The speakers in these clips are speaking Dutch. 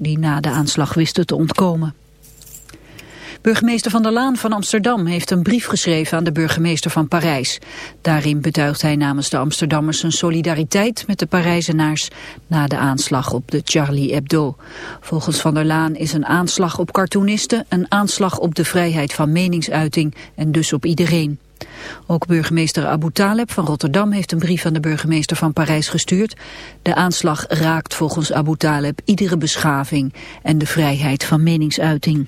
die na de aanslag wisten te ontkomen. Burgemeester Van der Laan van Amsterdam heeft een brief geschreven aan de burgemeester van Parijs. Daarin betuigt hij namens de Amsterdammers zijn solidariteit met de Parijzenaars na de aanslag op de Charlie Hebdo. Volgens Van der Laan is een aanslag op cartoonisten een aanslag op de vrijheid van meningsuiting en dus op iedereen. Ook burgemeester Abu Taleb van Rotterdam heeft een brief aan de burgemeester van Parijs gestuurd. De aanslag raakt volgens Abu Taleb iedere beschaving en de vrijheid van meningsuiting.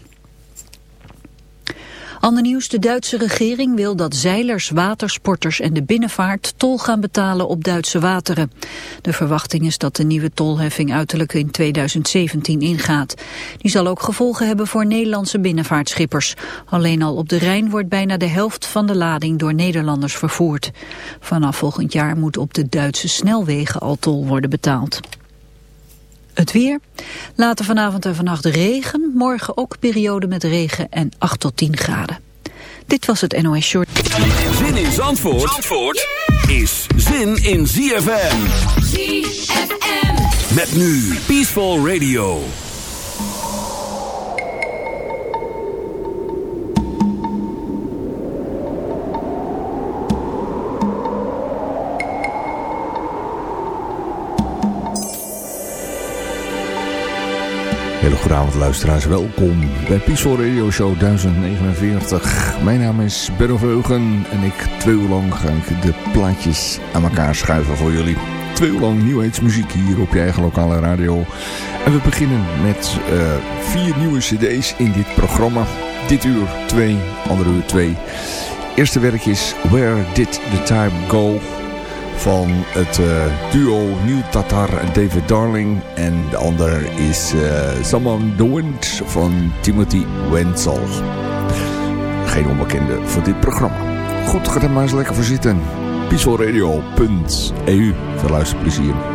Ander nieuws, de Duitse regering wil dat zeilers, watersporters en de binnenvaart tol gaan betalen op Duitse wateren. De verwachting is dat de nieuwe tolheffing uiterlijk in 2017 ingaat. Die zal ook gevolgen hebben voor Nederlandse binnenvaartschippers. Alleen al op de Rijn wordt bijna de helft van de lading door Nederlanders vervoerd. Vanaf volgend jaar moet op de Duitse snelwegen al tol worden betaald. Het weer. Later vanavond en vannacht regen. Morgen ook periode met regen en 8 tot 10 graden. Dit was het NOS Short. Zin in Zandvoort, Zandvoort is zin in ZFM. ZFM. Met nu Peaceful Radio. Hele goede luisteraars, welkom bij Peaceful Radio Show 1049. Mijn naam is Benno Veugen en ik twee uur lang ga ik de plaatjes aan elkaar schuiven voor jullie. Twee uur lang nieuwheidsmuziek hier op je eigen lokale radio. En we beginnen met uh, vier nieuwe cd's in dit programma. Dit uur twee, andere uur twee. Eerste werk is Where Did the Time Go van het uh, duo Neil Tatar en David Darling. En de ander is uh, Someone the Wind van Timothy Wenzel. Geen onbekende voor dit programma. Goed, ga er maar eens lekker voor zitten. Peacefulradio.eu. Veel luisterplezier.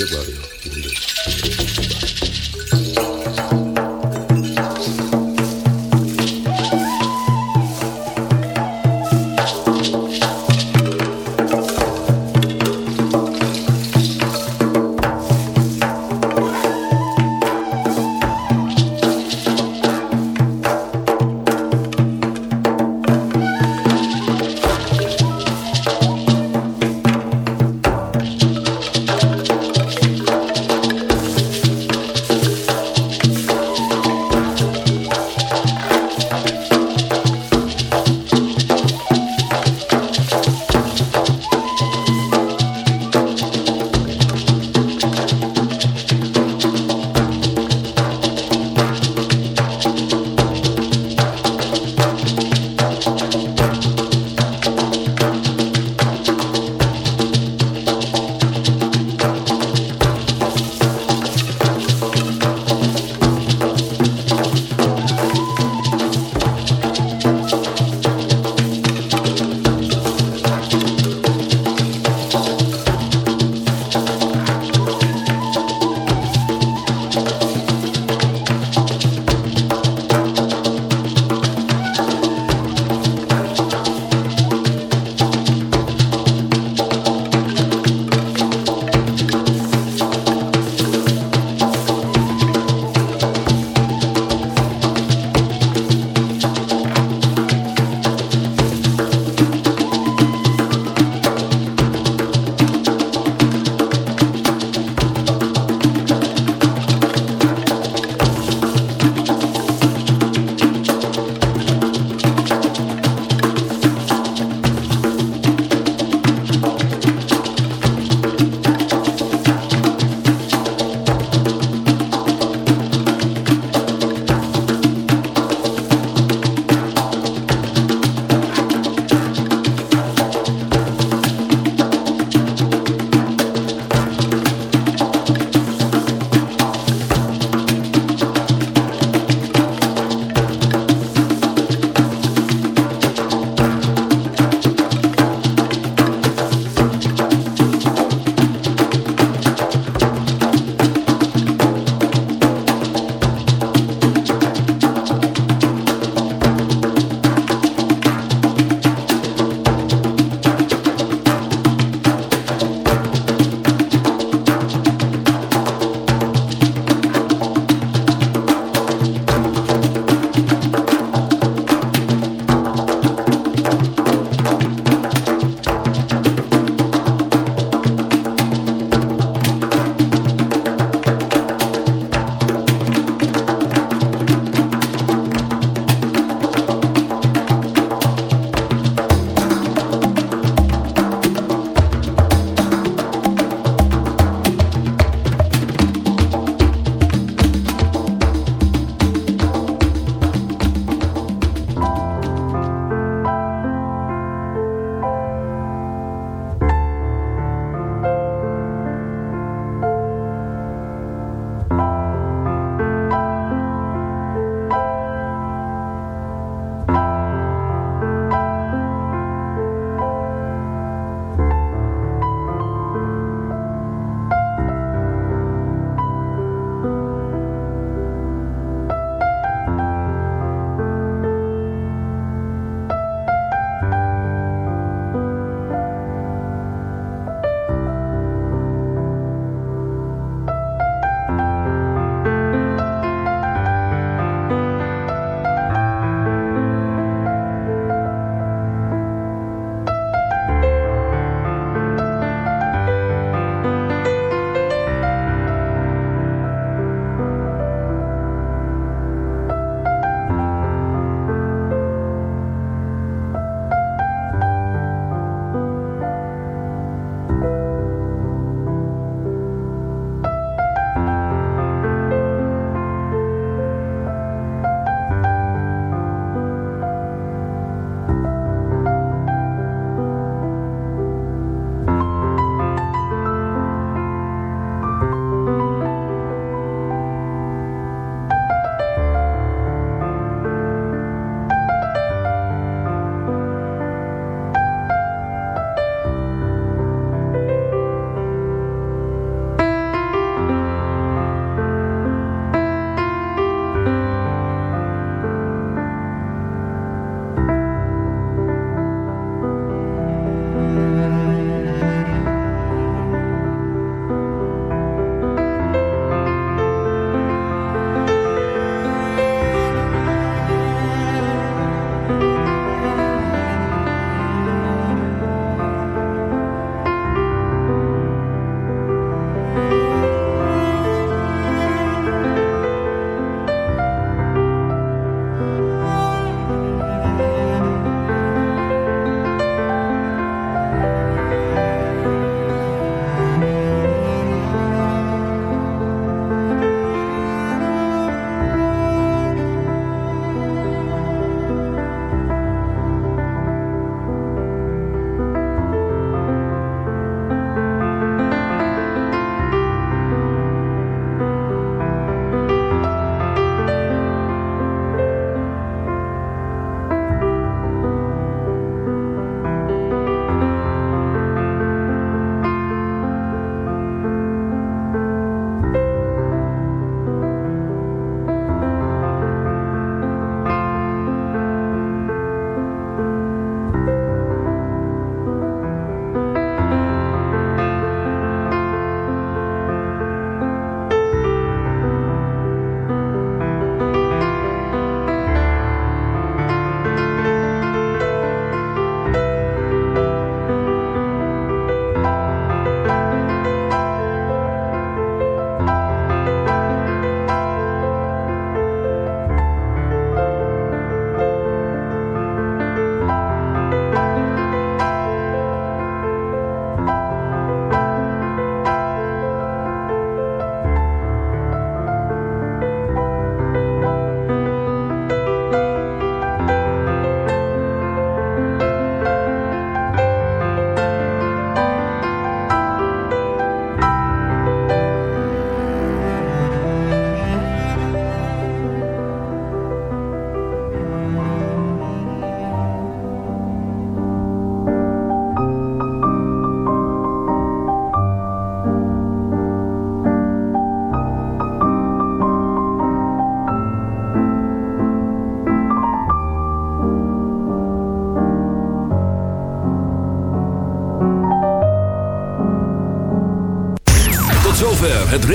Şey Diye bağırıyor. Bunu.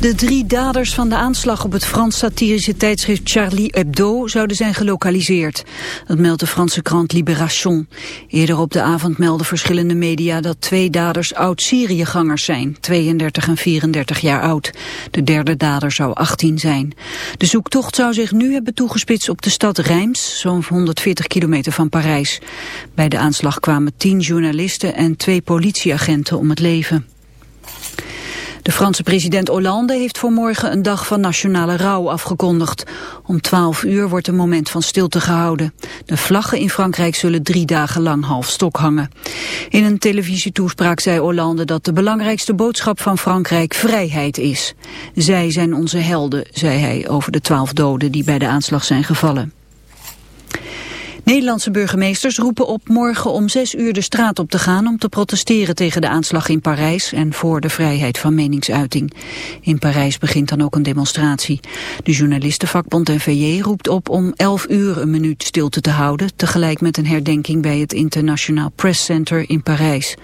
De drie daders van de aanslag op het Frans satirische tijdschrift Charlie Hebdo zouden zijn gelokaliseerd. Dat meldt de Franse krant Libération. Eerder op de avond melden verschillende media dat twee daders oud-Syriëgangers zijn, 32 en 34 jaar oud. De derde dader zou 18 zijn. De zoektocht zou zich nu hebben toegespitst op de stad Reims, zo'n 140 kilometer van Parijs. Bij de aanslag kwamen tien journalisten en twee politieagenten om het leven. De Franse president Hollande heeft voor morgen een dag van nationale rouw afgekondigd. Om 12 uur wordt een moment van stilte gehouden. De vlaggen in Frankrijk zullen drie dagen lang half stok hangen. In een televisietoespraak zei Hollande dat de belangrijkste boodschap van Frankrijk vrijheid is. Zij zijn onze helden, zei hij over de twaalf doden die bij de aanslag zijn gevallen. Nederlandse burgemeesters roepen op morgen om zes uur de straat op te gaan om te protesteren tegen de aanslag in Parijs en voor de vrijheid van meningsuiting. In Parijs begint dan ook een demonstratie. De journalistenvakbond NVJ roept op om elf uur een minuut stilte te houden, tegelijk met een herdenking bij het Internationaal Press Center in Parijs.